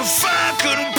if I could